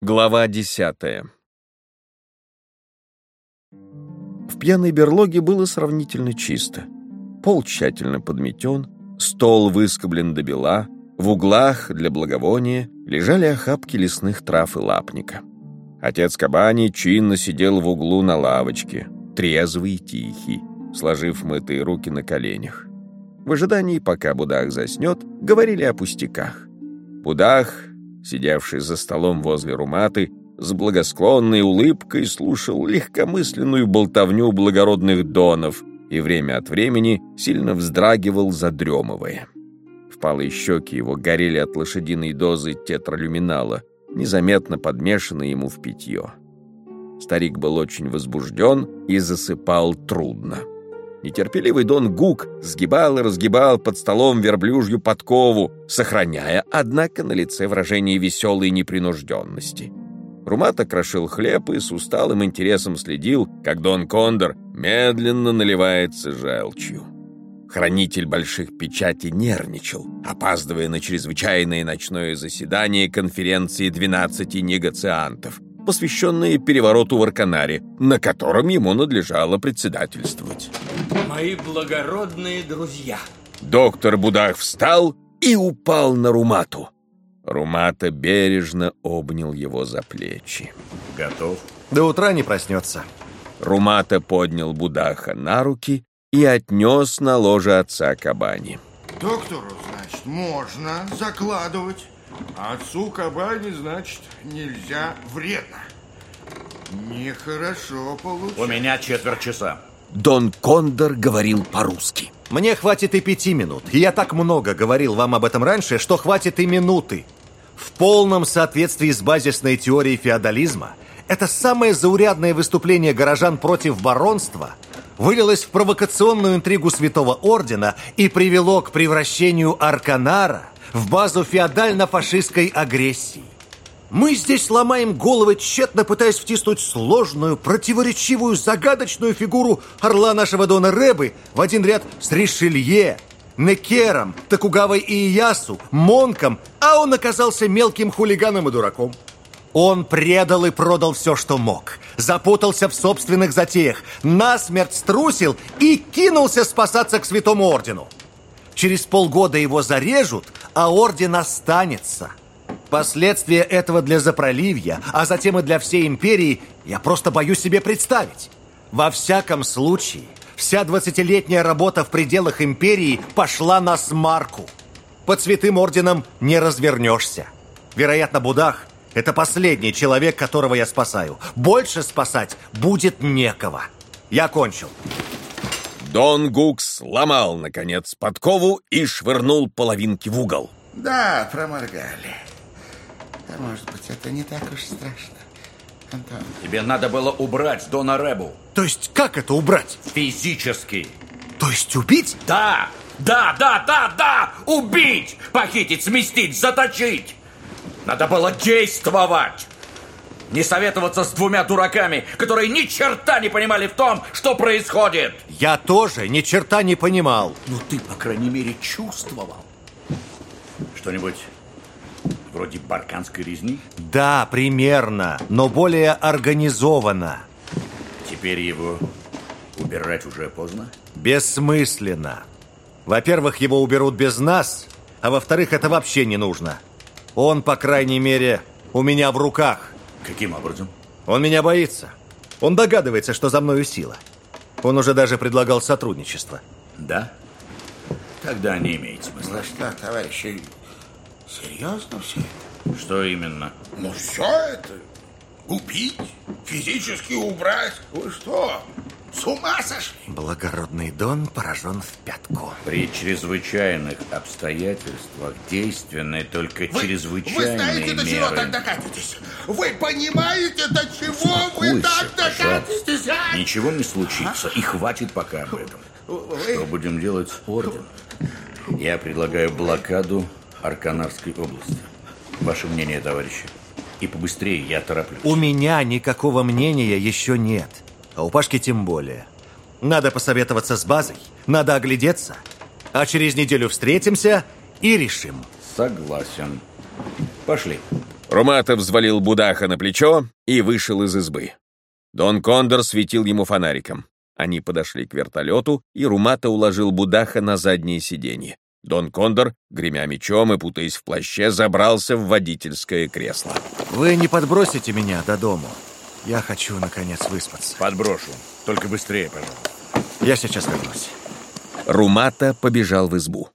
Глава десятая В пьяной берлоге было сравнительно чисто. Пол тщательно подметен, стол выскоблен до бела, в углах для благовония лежали охапки лесных трав и лапника. Отец Кабани чинно сидел в углу на лавочке, трезвый и тихий, сложив мытые руки на коленях. В ожидании, пока Будах заснет, говорили о пустяках. Будах, сидевший за столом возле Руматы, с благосклонной улыбкой слушал легкомысленную болтовню благородных донов и время от времени сильно вздрагивал, задремывая. Впалые щеки его горели от лошадиной дозы тетралюминала, незаметно подмешанной ему в питье. Старик был очень возбужден и засыпал трудно. Нетерпеливый Дон Гук сгибал и разгибал под столом верблюжью подкову, сохраняя, однако, на лице выражение веселой непринужденности. Румата крошил хлеб и с усталым интересом следил, как Дон Кондор медленно наливается желчью. Хранитель больших печатей нервничал, опаздывая на чрезвычайное ночное заседание конференции 12 негациантов, посвященные перевороту в Арканаре, на котором ему надлежало председательствовать. Мои благородные друзья. Доктор Будах встал и упал на Румату. Румата бережно обнял его за плечи. Готов? До утра не проснется. Румата поднял Будаха на руки и отнес на ложе отца Кабани. Доктору, значит, можно закладывать. А отцу кабани, значит, нельзя вредно. Нехорошо получается. У меня четверть часа. Дон Кондор говорил по-русски. Мне хватит и пяти минут. И я так много говорил вам об этом раньше, что хватит и минуты. В полном соответствии с базисной теорией феодализма, это самое заурядное выступление горожан против баронства вылилось в провокационную интригу Святого Ордена и привело к превращению Арканара в базу феодально-фашистской агрессии. Мы здесь ломаем головы, тщетно пытаясь втиснуть сложную, противоречивую, загадочную фигуру орла нашего Дона Рэбы в один ряд с Ришелье, Некером, Токугавой Иясу, Монком, а он оказался мелким хулиганом и дураком. Он предал и продал все, что мог. Запутался в собственных затеях, насмерть струсил и кинулся спасаться к Святому Ордену. Через полгода его зарежут, а Орден останется. Последствия этого для Запроливья, а затем и для всей империи, я просто боюсь себе представить. Во всяком случае, вся двадцатилетняя работа в пределах империи пошла на смарку. Под Святым Орденом не развернешься. Вероятно, Будах – это последний человек, которого я спасаю. Больше спасать будет некого. Я кончил. Дон Гук сломал, наконец, подкову и швырнул половинки в угол. Да, проморгали. Да, может быть, это не так уж страшно. Антон. Тебе надо было убрать Дона Рэбу. То есть как это убрать? Физически. То есть убить? Да, да, да, да, да! Убить! Похитить, сместить, заточить! Надо было действовать! Не советоваться с двумя дураками, которые ни черта не понимали в том, что происходит! Я тоже ни черта не понимал. Ну, ты, по крайней мере, чувствовал. Что-нибудь вроде барканской резни? Да, примерно, но более организованно. Теперь его убирать уже поздно? Бессмысленно. Во-первых, его уберут без нас, а во-вторых, это вообще не нужно. Он, по крайней мере, у меня в руках. Каким образом? Он меня боится. Он догадывается, что за мною сила. Он уже даже предлагал сотрудничество. Да? Тогда не имеет смысла. Ну что, товарищи, серьезно все это? Что именно? Ну все это? Убить? Физически убрать? Вы что, с ума сошли? Благородный Дон поражен в пятку. При чрезвычайных обстоятельствах действенны только Вы, чрезвычайные вы знаете, до чего меры. так докатитесь? Вы понимаете, до чего вы Успокойся, так докатитесь? пожалуйста. а? Ничего не случится, и хватит пока об этом. Что будем делать с орденом? Я предлагаю блокаду Арканарской области. Ваше мнение, товарищи? И побыстрее, я тороплюсь. У меня никакого мнения еще нет. А у Пашки тем более. Надо посоветоваться с базой, надо оглядеться. А через неделю встретимся и решим. Согласен. Пошли. Руматов взвалил Будаха на плечо и вышел из избы. Дон Кондор светил ему фонариком. Они подошли к вертолету, и Румата уложил Будаха на заднее сиденье. Дон Кондор, гремя мечом и путаясь в плаще, забрался в водительское кресло. Вы не подбросите меня до дому? Я хочу, наконец, выспаться. Подброшу. Только быстрее, пожалуйста. Я сейчас вернусь. Румата побежал в избу.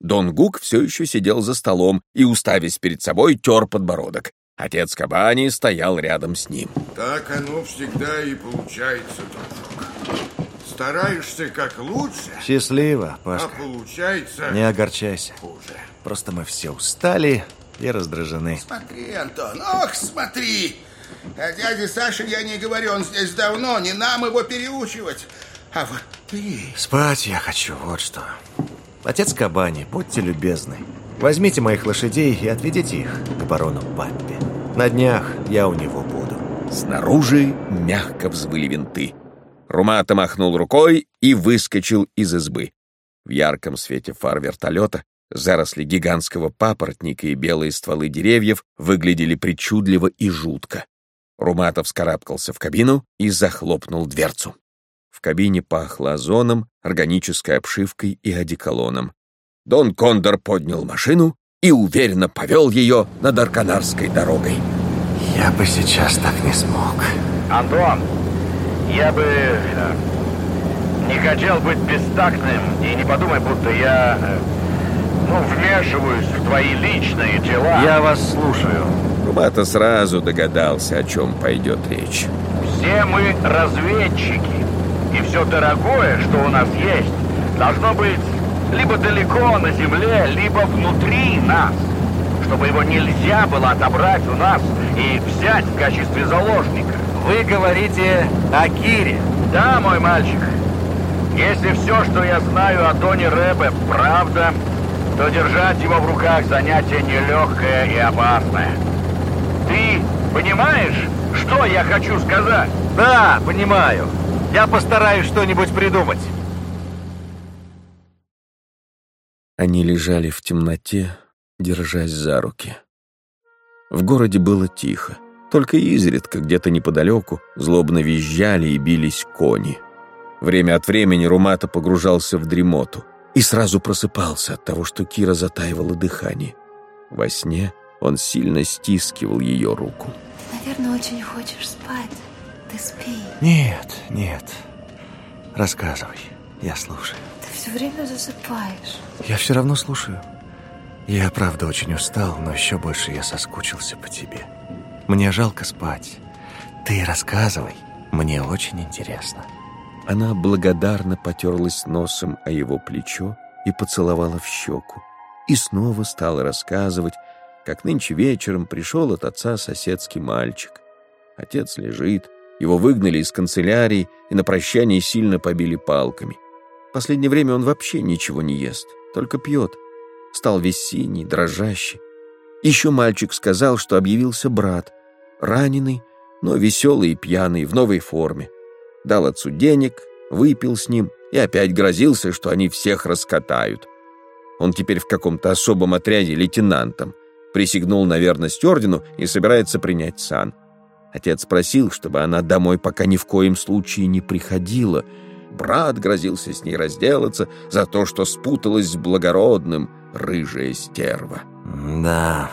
Дон Гук все еще сидел за столом и, уставясь перед собой, тер подбородок. Отец Кабани стоял рядом с ним. Так оно всегда и получается, дружок. Стараешься как лучше, Счастливо, а Пашка. получается Не огорчайся. хуже. Просто мы все устали и раздражены. Смотри, Антон, ох, смотри! О дяде Саше я не говорю, он здесь давно, не нам его переучивать. А вот ты... Спать я хочу, вот что. Отец Кабани, будьте любезны. Возьмите моих лошадей и отведите их к барону Паппе. На днях я у него буду. Снаружи мягко взвыли винты. Румата махнул рукой и выскочил из избы. В ярком свете фар вертолета заросли гигантского папоротника и белые стволы деревьев выглядели причудливо и жутко. Руматов вскарабкался в кабину и захлопнул дверцу. В кабине пахло озоном, органической обшивкой и одеколоном. Дон Кондор поднял машину и уверенно повел ее над Арканарской дорогой. Я бы сейчас так не смог. Антон, я бы э, не хотел быть бестактным и не подумай, будто я э, ну, вмешиваюсь в твои личные дела. Я вас слушаю. Румата сразу догадался, о чем пойдет речь. Все мы разведчики, и все дорогое, что у нас есть, должно быть либо далеко на земле, либо внутри нас, чтобы его нельзя было отобрать у нас и взять в качестве заложника. Вы говорите о Кире. Да, мой мальчик. Если все, что я знаю о Доне Рэбе, правда, то держать его в руках занятие нелегкое и опасное. Ты понимаешь, что я хочу сказать? Да, понимаю. Я постараюсь что-нибудь придумать. Они лежали в темноте, держась за руки. В городе было тихо. Только изредка, где-то неподалеку, злобно визжали и бились кони. Время от времени Румата погружался в дремоту и сразу просыпался от того, что Кира затаивала дыхание. Во сне он сильно стискивал ее руку. Ты, наверное, очень хочешь спать. Ты спи. Нет, нет. Рассказывай. Я слушаю. Ты все время засыпаешь. Я все равно слушаю. Я, правда, очень устал, но еще больше я соскучился по тебе. Мне жалко спать. Ты рассказывай. Мне очень интересно. Она благодарно потерлась носом о его плечо и поцеловала в щеку. И снова стала рассказывать, как нынче вечером пришел от отца соседский мальчик. Отец лежит, его выгнали из канцелярии и на прощание сильно побили палками. В последнее время он вообще ничего не ест, только пьет. Стал весь синий, дрожащий. Еще мальчик сказал, что объявился брат, раненый, но веселый и пьяный, в новой форме. Дал отцу денег, выпил с ним и опять грозился, что они всех раскатают. Он теперь в каком-то особом отряде лейтенантом. Присягнул на верность ордену и собирается принять сан. Отец просил, чтобы она домой пока ни в коем случае не приходила. Брат грозился с ней разделаться за то, что спуталась с благородным, рыжая стерва. Да,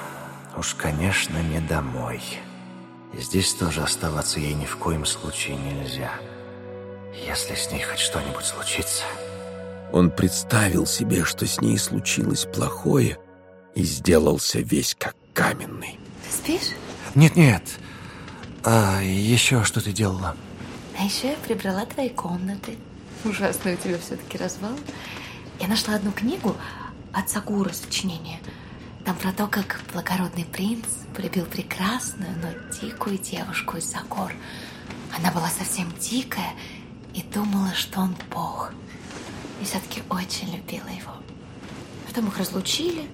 уж, конечно, не домой. Здесь тоже оставаться ей ни в коем случае нельзя. Если с ней хоть что-нибудь случится... Он представил себе, что с ней случилось плохое, и сделался весь как каменный. Ты спишь? Нет-нет. А еще что ты делала? А еще я прибрала твои комнаты. Ужасный у тебя все-таки развал. Я нашла одну книгу от Сагура сочинение. Там про то, как благородный принц полюбил прекрасную, но дикую девушку из-за гор. Она была совсем дикая и думала, что он бог. И все-таки очень любила его. Потом их разлучили,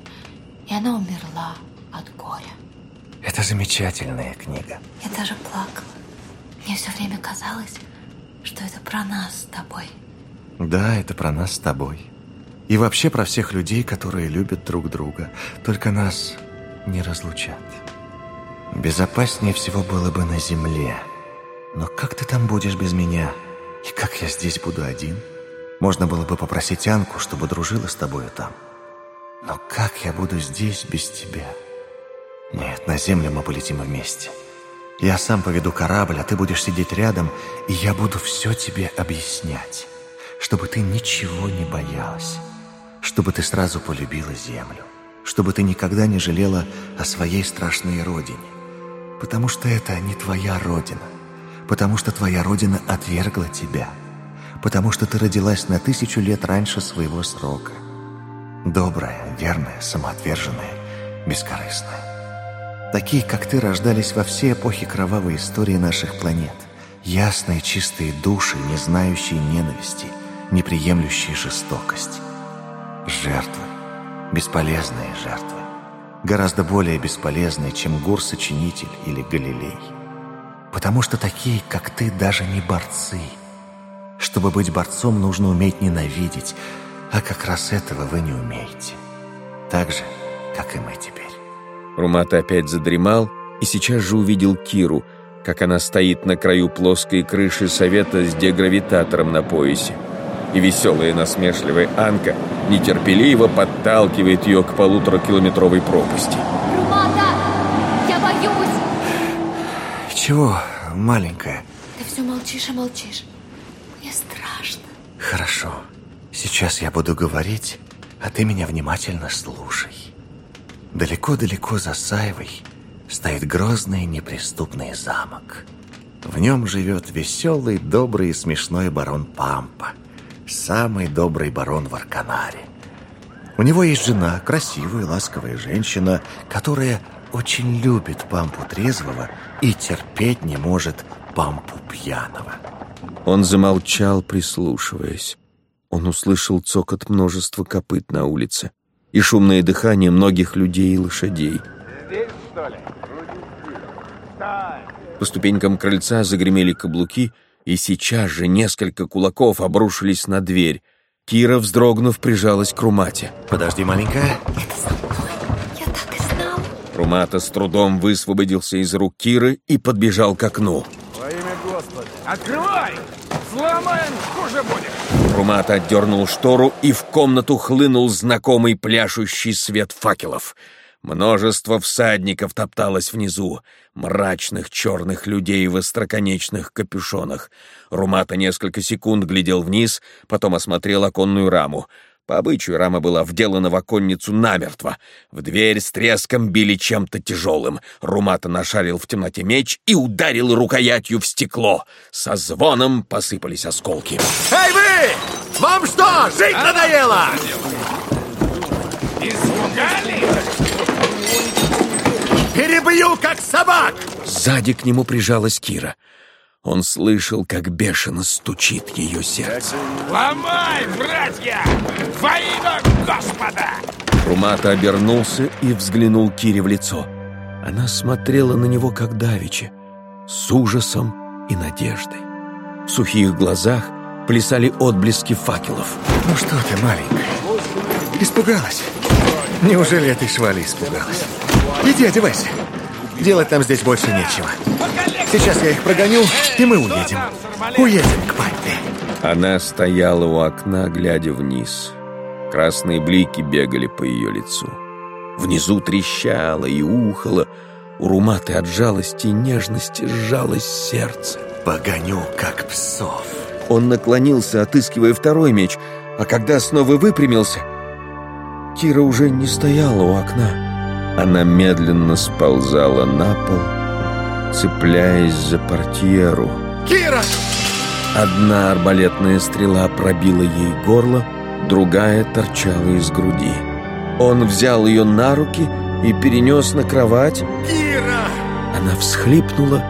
и она умерла от горя. Это замечательная книга. Я даже плакала. Мне все время казалось, что это про нас с тобой. Да, это про нас с тобой. И вообще про всех людей, которые любят друг друга. Только нас не разлучат. Безопаснее всего было бы на земле. Но как ты там будешь без меня? И как я здесь буду один? Можно было бы попросить Анку, чтобы дружила с тобою там. Но как я буду здесь без тебя? Нет, на землю мы полетим вместе. Я сам поведу корабль, а ты будешь сидеть рядом, и я буду все тебе объяснять, чтобы ты ничего не боялась, чтобы ты сразу полюбила землю, чтобы ты никогда не жалела о своей страшной родине, потому что это не твоя родина, потому что твоя родина отвергла тебя, потому что ты родилась на тысячу лет раньше своего срока. Добрая, верная, самоотверженная, бескорыстная. Такие, как ты, рождались во все эпохи кровавой истории наших планет. Ясные, чистые души, не знающие ненависти, не приемлющие жестокость. Жертвы. Бесполезные жертвы. Гораздо более бесполезные, чем Гур-сочинитель или Галилей. Потому что такие, как ты, даже не борцы. Чтобы быть борцом, нужно уметь ненавидеть, а как раз этого вы не умеете. Так же, как и мы теперь. Румат опять задремал и сейчас же увидел Киру, как она стоит на краю плоской крыши совета с дегравитатором на поясе. И веселая насмешливая Анка нетерпеливо подталкивает ее к полуторакилометровой пропасти. Румата! Я боюсь! Чего, маленькая? Ты все молчишь и молчишь. Мне страшно. Хорошо. Сейчас я буду говорить, а ты меня внимательно слушай. Далеко-далеко за Саевой стоит грозный неприступный замок. В нем живет веселый, добрый и смешной барон Пампа. Самый добрый барон в Арканаре. У него есть жена, красивая, ласковая женщина, которая очень любит Пампу трезвого и терпеть не может Пампу пьяного. Он замолчал, прислушиваясь. Он услышал цокот множества копыт на улице и шумное дыхание многих людей и лошадей. Здесь, что ли? По ступенькам крыльца загремели каблуки, и сейчас же несколько кулаков обрушились на дверь. Кира, вздрогнув, прижалась к Румате. Подожди, маленькая. Это за мной. Я так и знал. Румата с трудом высвободился из рук Киры и подбежал к окну. Во имя Господа. Открывай! Сломаем, хуже будет! Румата отдернул штору, и в комнату хлынул знакомый пляшущий свет факелов. Множество всадников топталось внизу, мрачных черных людей в остроконечных капюшонах. Румата несколько секунд глядел вниз, потом осмотрел оконную раму. По обычаю рама была вделана в оконницу намертво. В дверь с треском били чем-то тяжелым. Румата нашарил в темноте меч и ударил рукоятью в стекло. Со звоном посыпались осколки. Эй вы! Вам что, жить надоело? Перебью, как собак! Сзади к нему прижалась Кира. Он слышал, как бешено стучит ее сердце. Ломай, братья! Во имя Господа! Румата обернулся и взглянул Кире в лицо. Она смотрела на него, как давеча, с ужасом и надеждой. В сухих глазах плясали отблески факелов. Ну что ты, маленькая? Испугалась? Неужели этой швали испугалась? Иди одевайся. Делать нам здесь больше нечего. Сейчас я их прогоню, и мы уедем. Уедем к папе. Она стояла у окна, глядя вниз. Красные блики бегали по ее лицу. Внизу трещало и ухало. У Руматы от жалости и нежности сжалось сердце. Погоню, как псов. Он наклонился, отыскивая второй меч, а когда снова выпрямился, Кира уже не стояла у окна. Она медленно сползала на пол, цепляясь за портьеру. Кира! Одна арбалетная стрела пробила ей горло, другая торчала из груди. Он взял ее на руки и перенес на кровать. Кира! Она всхлипнула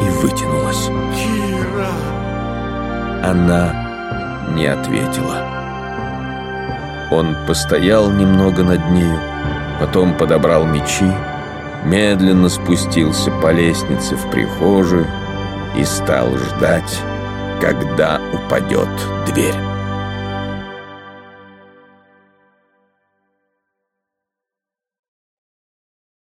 и вытянулась. Кира! Она не ответила. Он постоял немного над нею, потом подобрал мечи, медленно спустился по лестнице в прихожую и стал ждать, когда упадет дверь.